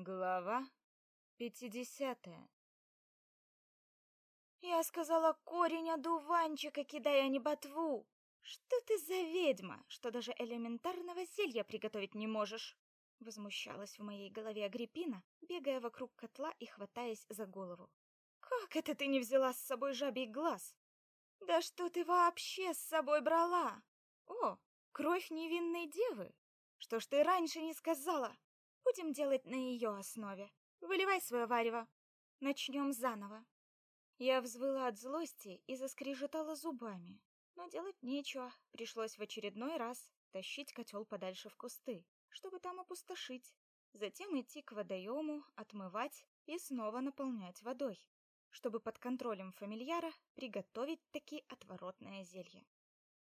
Глава пятидесятая. Я сказала корень одуванчика, кидая не ботву. Что ты за ведьма, что даже элементарного зелья приготовить не можешь? Возмущалась в моей голове Агриппина, бегая вокруг котла и хватаясь за голову. Как это ты не взяла с собой жабий глаз? Да что ты вообще с собой брала? О, кровь невинной девы. Что ж ты раньше не сказала? Будем делать на ее основе. Выливай свое варево. Начнем заново. Я взвыла от злости и заскрежетала зубами. Но делать нечего, пришлось в очередной раз тащить котел подальше в кусты, чтобы там опустошить. Затем идти к водоему, отмывать и снова наполнять водой, чтобы под контролем фамильяра приготовить таки отворотное зелье.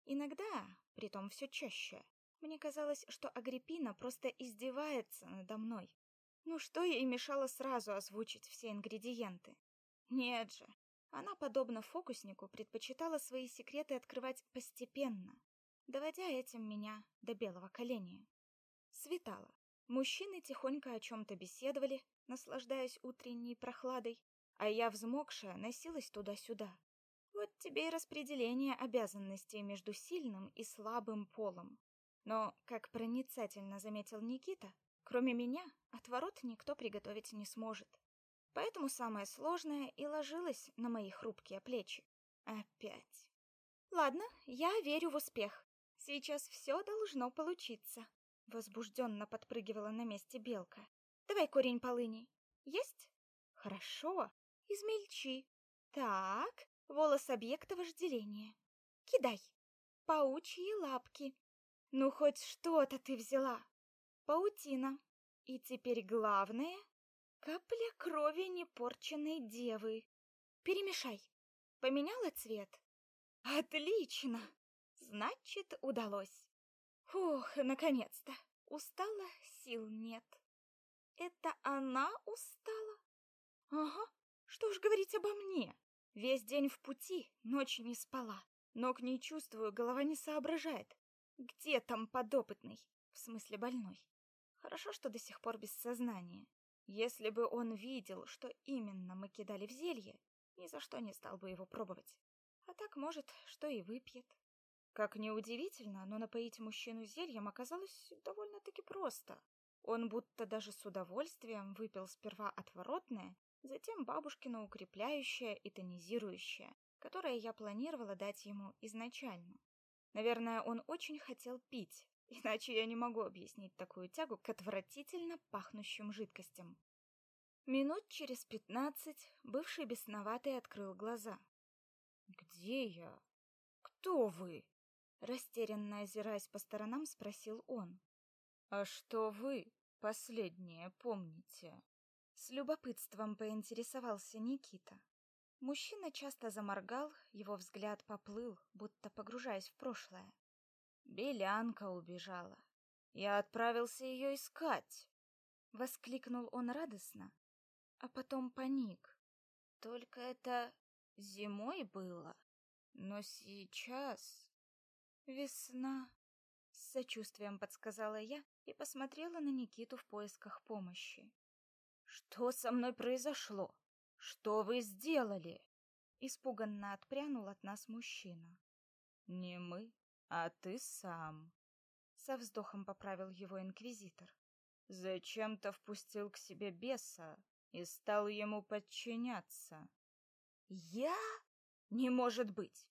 Иногда, притом все чаще, мне казалось, что Агриппина просто издевается надо мной. Ну что ей мешало сразу озвучить все ингредиенты? Нет же. Она, подобно фокуснику, предпочитала свои секреты открывать постепенно, доводя этим меня до белого коленя. Светало. Мужчины тихонько о чем то беседовали, наслаждаясь утренней прохладой, а я, взмокшая, носилась туда-сюда. Вот тебе и распределение обязанностей между сильным и слабым полом. Но, как проницательно заметил Никита, кроме меня отворот никто приготовить не сможет. Поэтому самое сложное и ложилось на мои хрупкие плечи. Опять. Ладно, я верю в успех. Сейчас все должно получиться. Возбужденно подпрыгивала на месте белка. Давай корень полыни. Есть? Хорошо. Измельчи. Так, волос объекта вожделения. Кидай. Паучьи лапки. Ну хоть что-то ты взяла. Паутина. И теперь главное капля крови непорченной девы. Перемешай. Поменяла цвет? Отлично. Значит, удалось. Фух, наконец-то. Устала, сил нет. Это она устала? Ага. Что ж говорить обо мне? Весь день в пути, ночи не спала. Ног не чувствую, голова не соображает. Где там подопытный? В смысле больной? Хорошо, что до сих пор без сознания. Если бы он видел, что именно мы кидали в зелье, ни за что не стал бы его пробовать. А так, может, что и выпьет. Как ни удивительно, но напоить мужчину зельем оказалось довольно-таки просто. Он будто даже с удовольствием выпил сперва отворотное, затем бабушкино укрепляющее и тонизирующее, которое я планировала дать ему изначально. Наверное, он очень хотел пить, иначе я не могу объяснить такую тягу к отвратительно пахнущим жидкостям. Минут через пятнадцать бывший бесноватый открыл глаза. «Где я? Кто вы?» Растерянно озираясь по сторонам, спросил он. «А что вы последнее помните?» С любопытством поинтересовался Никита. Мужчина часто заморгал, его взгляд поплыл, будто погружаясь в прошлое. Белянка убежала. Я отправился ее искать. Воскликнул он радостно, а потом паник. Только это зимой было, но сейчас весна. С сочувствием подсказала я и посмотрела на Никиту в поисках помощи. Что со мной произошло? Что вы сделали? Испуганно отпрянул от нас мужчина. Не мы, а ты сам. Со вздохом поправил его инквизитор. Зачем-то впустил к себе беса и стал ему подчиняться. Я? Не может быть.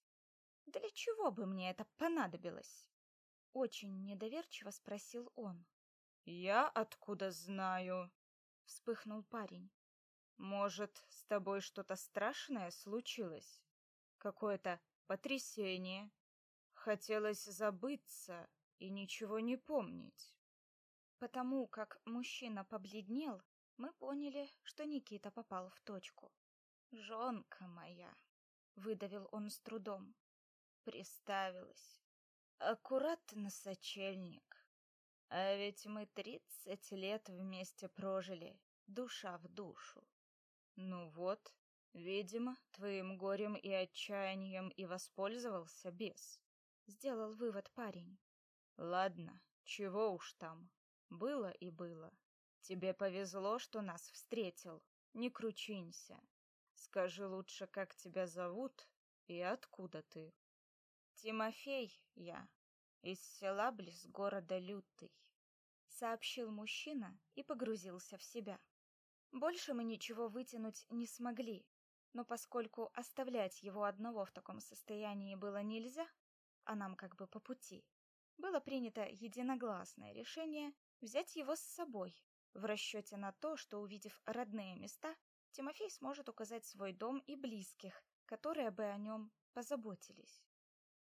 Для чего бы мне это понадобилось? Очень недоверчиво спросил он. Я откуда знаю? Вспыхнул парень. Может, с тобой что-то страшное случилось? Какое-то потрясение? Хотелось забыться и ничего не помнить. Потому как мужчина побледнел, мы поняли, что Никита попал в точку. «Жонка моя!» — выдавил он с трудом. Приставилась. Аккуратно сочельник. А ведь мы тридцать лет вместе прожили, душа в душу. Ну вот, видимо, твоим горем и отчаянием и воспользовался бес. Сделал вывод парень. Ладно, чего уж там. Было и было. Тебе повезло, что нас встретил. Не кручинься. Скажи лучше, как тебя зовут и откуда ты? Тимофей я, из села близ города Лютый, сообщил мужчина и погрузился в себя. Больше мы ничего вытянуть не смогли, но поскольку оставлять его одного в таком состоянии было нельзя, а нам как бы по пути, было принято единогласное решение взять его с собой в расчете на то, что увидев родные места, Тимофей сможет указать свой дом и близких, которые бы о нем позаботились.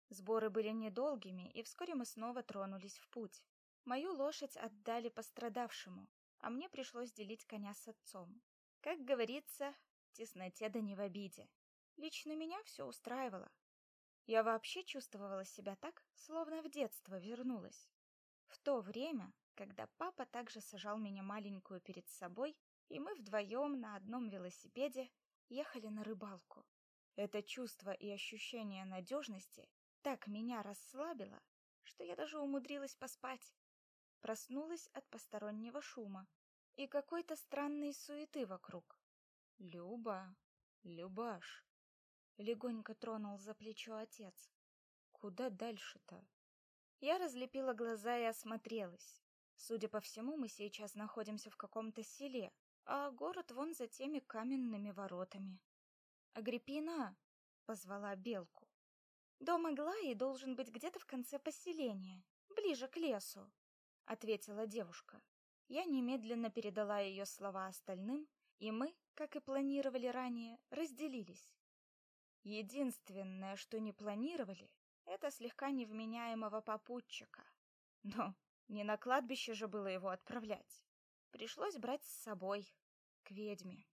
Сборы были недолгими, и вскоре мы снова тронулись в путь. Мою лошадь отдали пострадавшему, а мне пришлось делить коня с отцом. Как говорится, тесноте да не в обиде. Лично меня все устраивало. Я вообще чувствовала себя так, словно в детство вернулась. В то время, когда папа также сажал меня маленькую перед собой и мы вдвоем на одном велосипеде ехали на рыбалку. Это чувство и ощущение надежности так меня расслабило, что я даже умудрилась поспать. Проснулась от постороннего шума и какой-то странной суеты вокруг. Люба, Любаш, легонько тронул за плечо отец. Куда дальше-то? Я разлепила глаза и осмотрелась. Судя по всему, мы сейчас находимся в каком-то селе, а город вон за теми каменными воротами. Агриппина позвала Белку. Дом Аглаи должен быть где-то в конце поселения, ближе к лесу, ответила девушка. Я немедленно передала ее слова остальным, и мы, как и планировали ранее, разделились. Единственное, что не планировали, это слегка невменяемого попутчика. Но не на кладбище же было его отправлять. Пришлось брать с собой к ведьме.